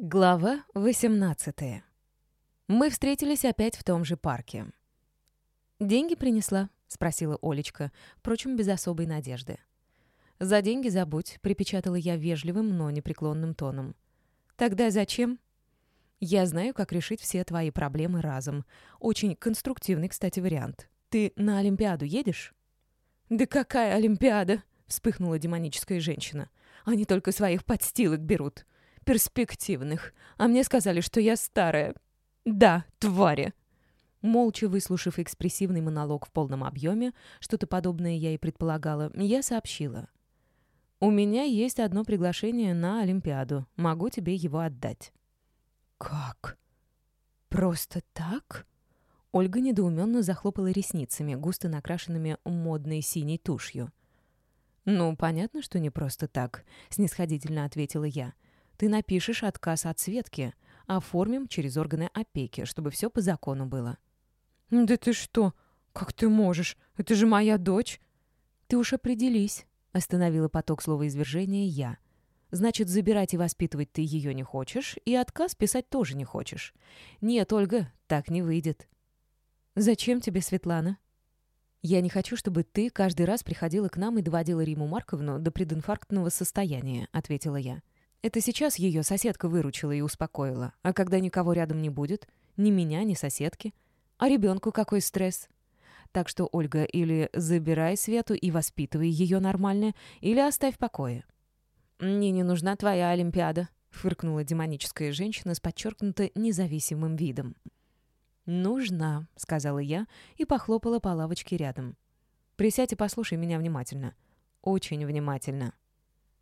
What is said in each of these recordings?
Глава 18. Мы встретились опять в том же парке. «Деньги принесла?» — спросила Олечка, впрочем, без особой надежды. «За деньги забудь», — припечатала я вежливым, но непреклонным тоном. «Тогда зачем?» «Я знаю, как решить все твои проблемы разом. Очень конструктивный, кстати, вариант. Ты на Олимпиаду едешь?» «Да какая Олимпиада?» — вспыхнула демоническая женщина. «Они только своих подстилок берут. Перспективных. А мне сказали, что я старая. Да, твари!» Молча выслушав экспрессивный монолог в полном объеме, что-то подобное я и предполагала, я сообщила. «У меня есть одно приглашение на Олимпиаду. Могу тебе его отдать». «Как? Просто так?» Ольга недоуменно захлопала ресницами, густо накрашенными модной синей тушью. «Ну, понятно, что не просто так», — снисходительно ответила я. «Ты напишешь отказ от Светки, оформим через органы опеки, чтобы все по закону было». «Да ты что? Как ты можешь? Это же моя дочь!» «Ты уж определись», — остановила поток словоизвержения я. «Значит, забирать и воспитывать ты ее не хочешь, и отказ писать тоже не хочешь. Нет, Ольга, так не выйдет». «Зачем тебе, Светлана?» «Я не хочу, чтобы ты каждый раз приходила к нам и доводила Риму Марковну до прединфарктного состояния», — ответила я. «Это сейчас ее соседка выручила и успокоила. А когда никого рядом не будет, ни меня, ни соседки, а ребенку какой стресс? Так что, Ольга, или забирай Свету и воспитывай ее нормально, или оставь в покое». «Мне не нужна твоя Олимпиада», — фыркнула демоническая женщина с подчеркнуто независимым видом. «Нужна», — сказала я и похлопала по лавочке рядом. «Присядь и послушай меня внимательно. Очень внимательно».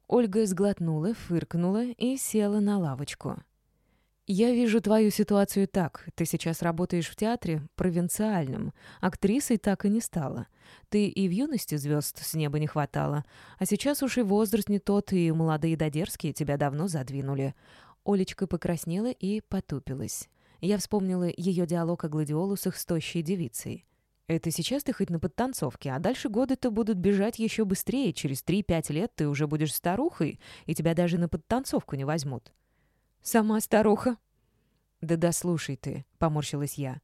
Ольга сглотнула, фыркнула и села на лавочку. «Я вижу твою ситуацию так. Ты сейчас работаешь в театре провинциальном. Актрисой так и не стала. Ты и в юности звезд с неба не хватало. А сейчас уж и возраст не тот, и молодые да дерзкие тебя давно задвинули». Олечка покраснела и потупилась. Я вспомнила ее диалог о гладиолусах с тощей девицей. «Это сейчас ты хоть на подтанцовке, а дальше годы-то будут бежать еще быстрее. Через 3-5 лет ты уже будешь старухой, и тебя даже на подтанцовку не возьмут». «Сама старуха». «Да да, слушай ты», — поморщилась я.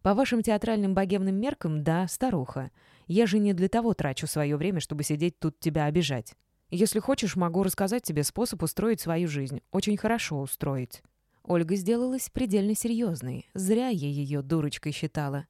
«По вашим театральным богемным меркам, да, старуха. Я же не для того трачу свое время, чтобы сидеть тут тебя обижать. Если хочешь, могу рассказать тебе способ устроить свою жизнь. Очень хорошо устроить». Ольга сделалась предельно серьезной. Зря я ее дурочкой считала.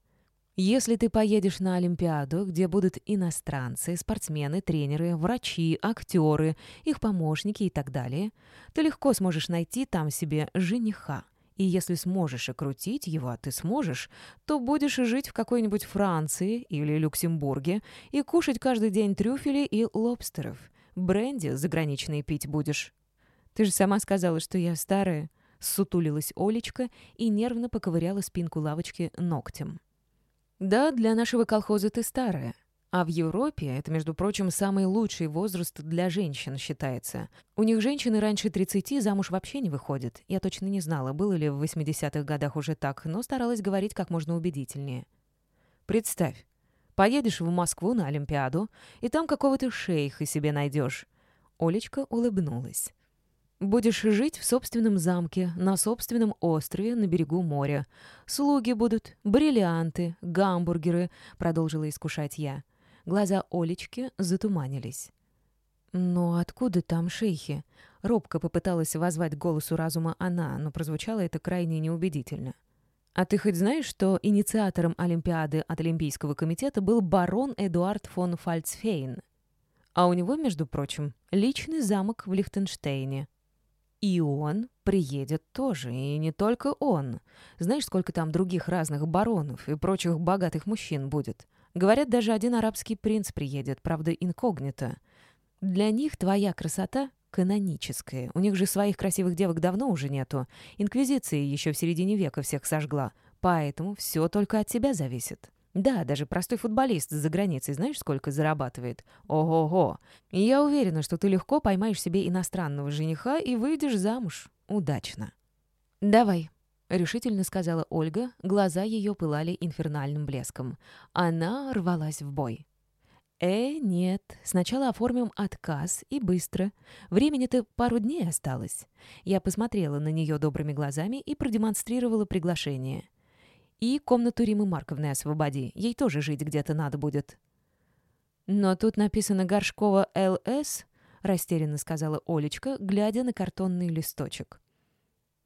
Если ты поедешь на Олимпиаду, где будут иностранцы, спортсмены, тренеры, врачи, актеры, их помощники и так далее, ты легко сможешь найти там себе жениха. И если сможешь окрутить его, а ты сможешь, то будешь жить в какой-нибудь Франции или Люксембурге и кушать каждый день трюфели и лобстеров. Бренди заграничные пить будешь. Ты же сама сказала, что я старая. Сутулилась Олечка и нервно поковыряла спинку лавочки ногтем. Да, для нашего колхоза ты старая. А в Европе это, между прочим, самый лучший возраст для женщин считается. У них женщины раньше 30 замуж вообще не выходят. Я точно не знала, было ли в 80-х годах уже так, но старалась говорить как можно убедительнее. Представь, поедешь в Москву на Олимпиаду, и там какого-то шейха себе найдешь. Олечка улыбнулась. Будешь жить в собственном замке, на собственном острове, на берегу моря. Слуги будут, бриллианты, гамбургеры», — продолжила искушать я. Глаза Олечки затуманились. «Но откуда там шейхи?» Робко попыталась возвать голосу разума она, но прозвучало это крайне неубедительно. «А ты хоть знаешь, что инициатором Олимпиады от Олимпийского комитета был барон Эдуард фон Фальцфейн? А у него, между прочим, личный замок в Лихтенштейне. И он приедет тоже, и не только он. Знаешь, сколько там других разных баронов и прочих богатых мужчин будет? Говорят, даже один арабский принц приедет, правда, инкогнито. Для них твоя красота каноническая. У них же своих красивых девок давно уже нету. Инквизиция еще в середине века всех сожгла. Поэтому все только от тебя зависит. Да, даже простой футболист за границей знаешь, сколько зарабатывает? Ого-го! Я уверена, что ты легко поймаешь себе иностранного жениха и выйдешь замуж. Удачно. «Давай», — решительно сказала Ольга, глаза ее пылали инфернальным блеском. Она рвалась в бой. «Э, нет. Сначала оформим отказ и быстро. Времени-то пару дней осталось». Я посмотрела на нее добрыми глазами и продемонстрировала приглашение. «И комнату Римы Марковны освободи. Ей тоже жить где-то надо будет». «Но тут написано Горшкова ЛС», — растерянно сказала Олечка, глядя на картонный листочек.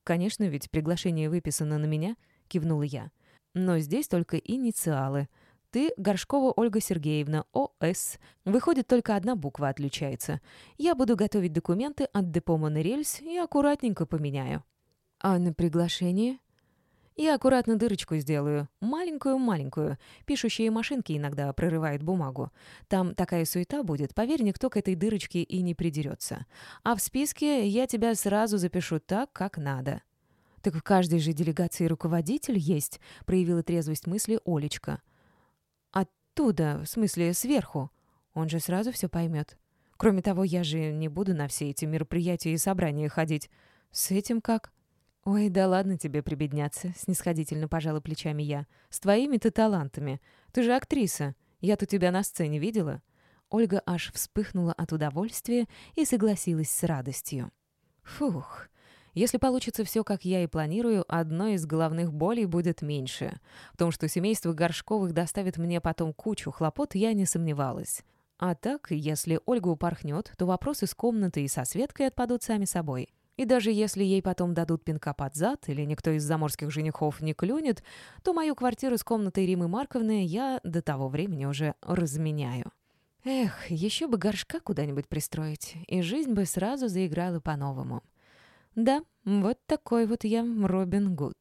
«Конечно, ведь приглашение выписано на меня», — кивнула я. «Но здесь только инициалы — ты Горшкова Ольга Сергеевна, ОС. Выходит, только одна буква отличается. Я буду готовить документы от депо «Монорельс» и аккуратненько поменяю. А на приглашение? Я аккуратно дырочку сделаю. Маленькую-маленькую. Пишущие машинки иногда прорывают бумагу. Там такая суета будет, поверь, никто к этой дырочке и не придерется. А в списке я тебя сразу запишу так, как надо. «Так в каждой же делегации руководитель есть», — проявила трезвость мысли Олечка. Оттуда, в смысле, сверху. Он же сразу все поймет. Кроме того, я же не буду на все эти мероприятия и собрания ходить. С этим как? «Ой, да ладно тебе прибедняться», — снисходительно пожала плечами я. «С твоими-то талантами. Ты же актриса. Я-то тебя на сцене видела». Ольга аж вспыхнула от удовольствия и согласилась с радостью. «Фух, если получится все, как я и планирую, одной из головных болей будет меньше. В том, что семейство Горшковых доставит мне потом кучу хлопот, я не сомневалась. А так, если Ольга упорхнет, то вопросы с комнатой и со Светкой отпадут сами собой. И даже если ей потом дадут пинка под зад или никто из заморских женихов не клюнет, то мою квартиру с комнатой Римы Марковны я до того времени уже разменяю. Эх, еще бы горшка куда-нибудь пристроить, и жизнь бы сразу заиграла по-новому. Да, вот такой вот я Робин Гуд.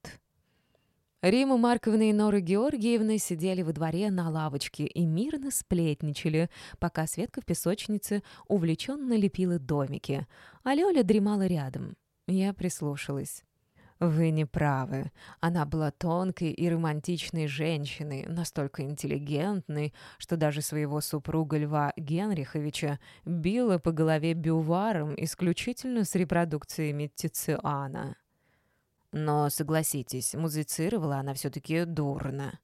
Рима Марковна и Нора Георгиевна сидели во дворе на лавочке и мирно сплетничали, пока Светка в песочнице увлеченно лепила домики, а Лёля дремала рядом. Я прислушалась. Вы не правы. Она была тонкой и романтичной женщиной, настолько интеллигентной, что даже своего супруга Льва Генриховича била по голове бюваром исключительно с репродукциями Тициана. Но, согласитесь, музицировала она все-таки дурно.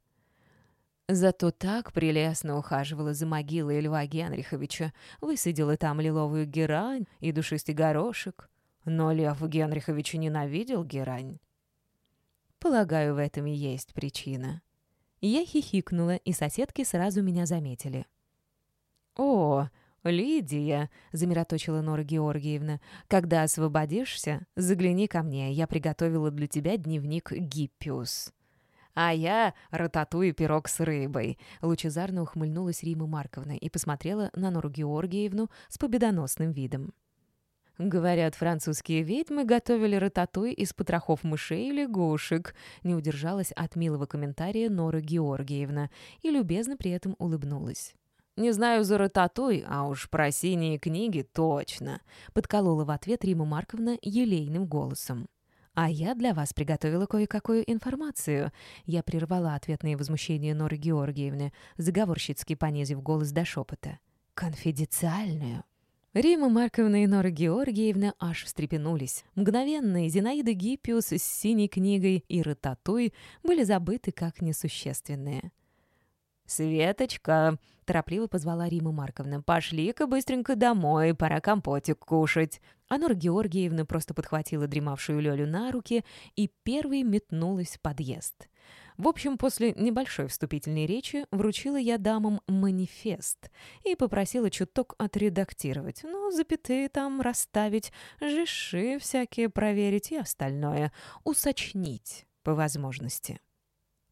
Зато так прелестно ухаживала за могилой Льва Генриховича, высадила там лиловую герань и душистый горошек. Но Лев Генрихович ненавидел герань. Полагаю, в этом и есть причина. Я хихикнула, и соседки сразу меня заметили. «О, Лидия!» — замироточила Нора Георгиевна. «Когда освободишься, загляни ко мне. Я приготовила для тебя дневник Гиппиус». «А я рататую пирог с рыбой», — лучезарно ухмыльнулась Рима Марковна и посмотрела на Нору Георгиевну с победоносным видом. Говорят, французские ведьмы готовили рататуй из потрохов мышей и лягушек. Не удержалась от милого комментария Нора Георгиевна и любезно при этом улыбнулась. «Не знаю за рататуй, а уж про синие книги точно», — подколола в ответ Рима Марковна елейным голосом. «А я для вас приготовила кое-какую информацию». Я прервала ответные возмущения Норы Георгиевны, заговорщицки понизив голос до шепота. «Конфиденциальную». Рима Марковна и Нора Георгиевна аж встрепенулись. Мгновенно Зинаида Гиппиус с синей книгой и Рататуй были забыты как несущественные. «Светочка!» — торопливо позвала Рима Марковна. «Пошли-ка быстренько домой, пора компотик кушать». А Нора Георгиевна просто подхватила дремавшую Лёлю на руки и первой метнулась в подъезд. В общем, после небольшой вступительной речи вручила я дамам манифест и попросила чуток отредактировать. Ну, запятые там расставить, жиши всякие проверить и остальное. Усочнить по возможности.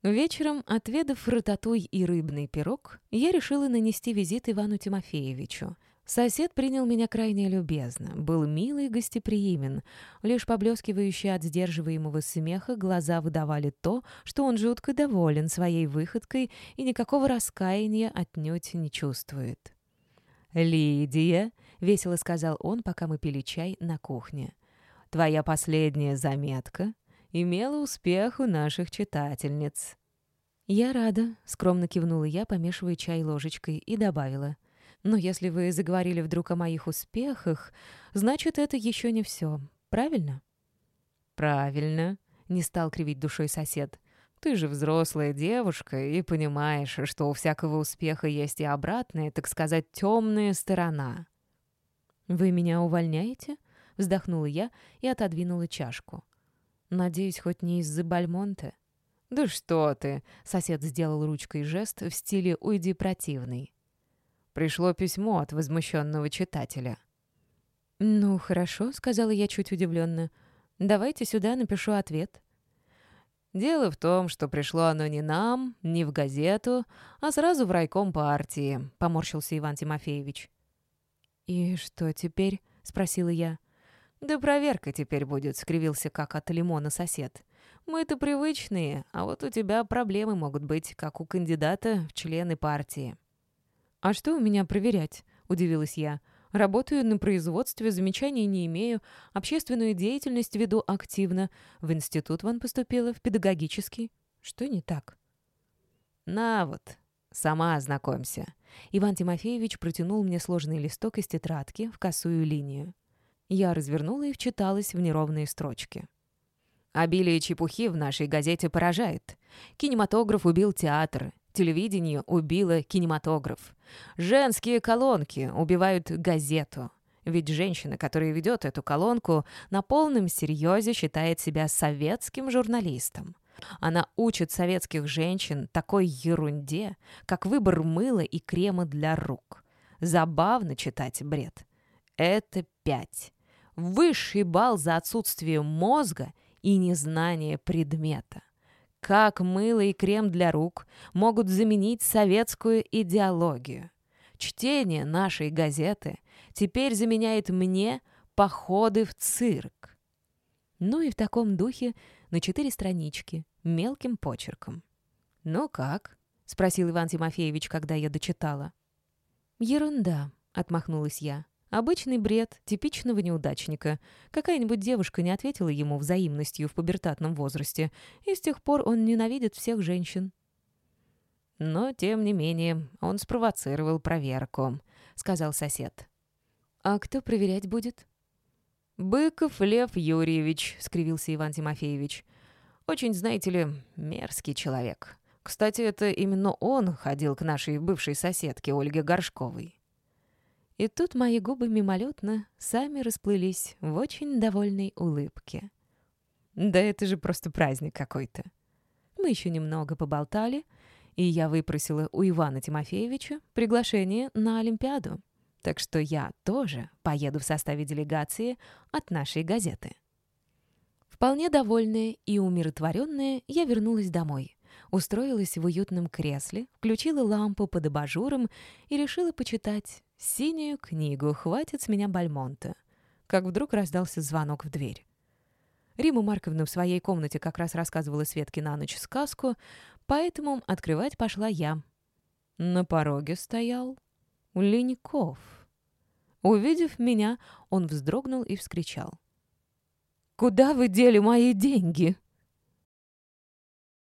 Вечером, отведав рататуй и рыбный пирог, я решила нанести визит Ивану Тимофеевичу — Сосед принял меня крайне любезно, был милый и гостеприимен. Лишь поблескивающие от сдерживаемого смеха глаза выдавали то, что он жутко доволен своей выходкой и никакого раскаяния отнюдь не чувствует. «Лидия», — весело сказал он, пока мы пили чай на кухне, — «твоя последняя заметка имела успех у наших читательниц». «Я рада», — скромно кивнула я, помешивая чай ложечкой, и добавила — но если вы заговорили вдруг о моих успехах, значит, это еще не все. Правильно?» «Правильно», — не стал кривить душой сосед. Ты же взрослая девушка и понимаешь, что у всякого успеха есть и обратная, так сказать, темная сторона». «Вы меня увольняете?» — вздохнула я и отодвинула чашку. «Надеюсь, хоть не из-за Бальмонте?» «Да что ты!» — сосед сделал ручкой жест в стиле «Уйди, противный». Пришло письмо от возмущенного читателя. «Ну, хорошо», — сказала я чуть удивленно. «Давайте сюда напишу ответ». Дело в том, что пришло оно не нам, не в газету, а сразу в райком партии», — поморщился Иван Тимофеевич. «И что теперь?» — спросила я. «Да проверка теперь будет», — скривился как от лимона сосед. «Мы-то привычные, а вот у тебя проблемы могут быть, как у кандидата в члены партии». «А что у меня проверять?» — удивилась я. Работаю на производстве, замечаний не имею, общественную деятельность веду активно. В институт вон поступила, в педагогический. Что не так? На вот, сама ознакомься. Иван Тимофеевич протянул мне сложный листок из тетрадки в косую линию. Я развернула и вчиталась в неровные строчки. Обилие чепухи в нашей газете поражает. Кинематограф убил театр, Телевидение убило кинематограф. Женские колонки убивают газету. Ведь женщина, которая ведет эту колонку, на полном серьезе считает себя советским журналистом. Она учит советских женщин такой ерунде, как выбор мыла и крема для рук. Забавно читать бред. Это пять. Высший балл за отсутствие мозга и незнание предмета. Как мыло и крем для рук могут заменить советскую идеологию? Чтение нашей газеты теперь заменяет мне походы в цирк. Ну и в таком духе на четыре странички, мелким почерком. «Ну как?» — спросил Иван Тимофеевич, когда я дочитала. «Ерунда», — отмахнулась я. Обычный бред типичного неудачника. Какая-нибудь девушка не ответила ему взаимностью в пубертатном возрасте, и с тех пор он ненавидит всех женщин. «Но, тем не менее, он спровоцировал проверку», — сказал сосед. «А кто проверять будет?» «Быков Лев Юрьевич», — скривился Иван Тимофеевич. «Очень, знаете ли, мерзкий человек. Кстати, это именно он ходил к нашей бывшей соседке Ольге Горшковой. И тут мои губы мимолетно сами расплылись в очень довольной улыбке. Да это же просто праздник какой-то. Мы еще немного поболтали, и я выпросила у Ивана Тимофеевича приглашение на Олимпиаду. Так что я тоже поеду в составе делегации от нашей газеты. Вполне довольная и умиротворенная, я вернулась домой. Устроилась в уютном кресле, включила лампу под абажуром и решила почитать Синюю книгу «Хватит с меня Бальмонта». Как вдруг раздался звонок в дверь. Рима Марковна в своей комнате как раз рассказывала Светке на ночь сказку, поэтому открывать пошла я. На пороге стоял Леньков. Увидев меня, он вздрогнул и вскричал. «Куда вы дели мои деньги?»